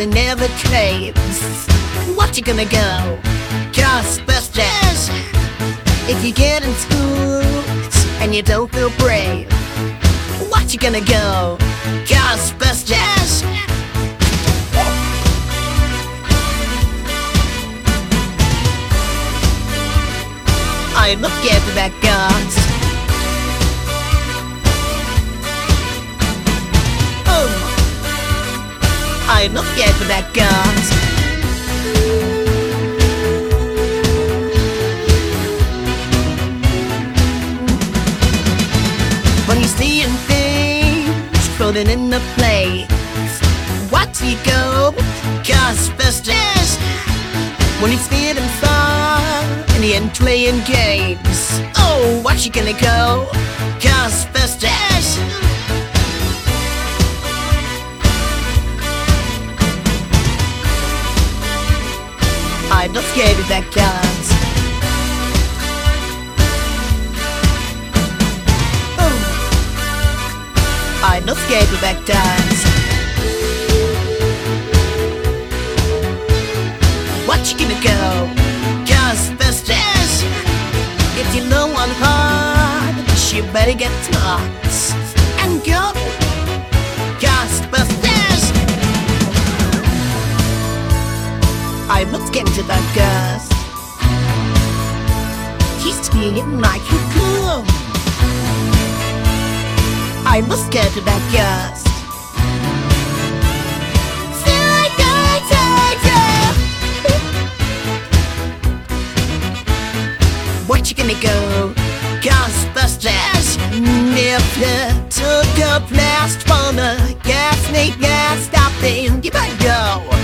it never claims. What you gonna go? Ghostbusters! If you get in school and you don't feel brave, what you gonna go? Ghostbusters! Not scared of that guns. I'm not scared of that guns. When you see things floating in the place, what you go? Ghostbusters! When he's feeling fun and he ain't playing games. Oh, what you gonna go? Ghostbusters! I'm not scared of that. I'm not scared of that guns. What you gonna go? Ghostbusters! If you know one hard, you better get nuts and go. Ghostbusters! I'm not getting to that ghost. He's feeling like you cool. I must get to that you. What you gonna go? Ghostbusters! You took a blast from the gas, make gas, stop then you better go.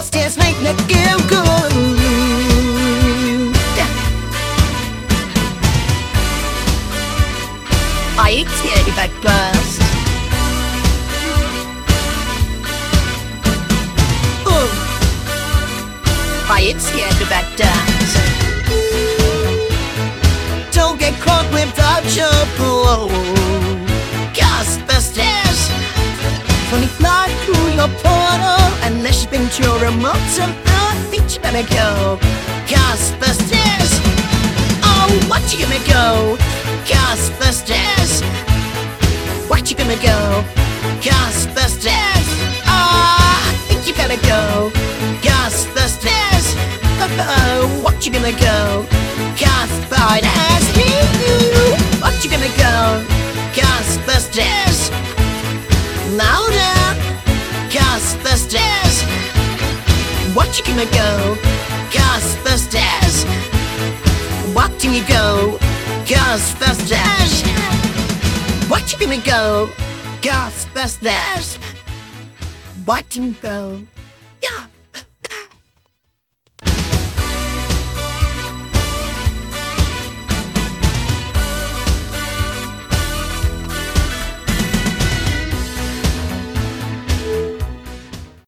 Ghostbusters make me feel good. I ain't scared if I bust. Ooh. I scared of that dance. Don't get caught without your blow. Remote I think you better go. Ghostbusters. Oh, what you gonna go? Ghostbusters. What you gonna go? Ghostbusters. Ah, I think you better go. Ghostbusters. Oh, what you gonna go? Ghostbusters. You gonna go? Ghostbusters. What do you go? Ghostbusters. What you gonna go? Ghostbusters. What do you go?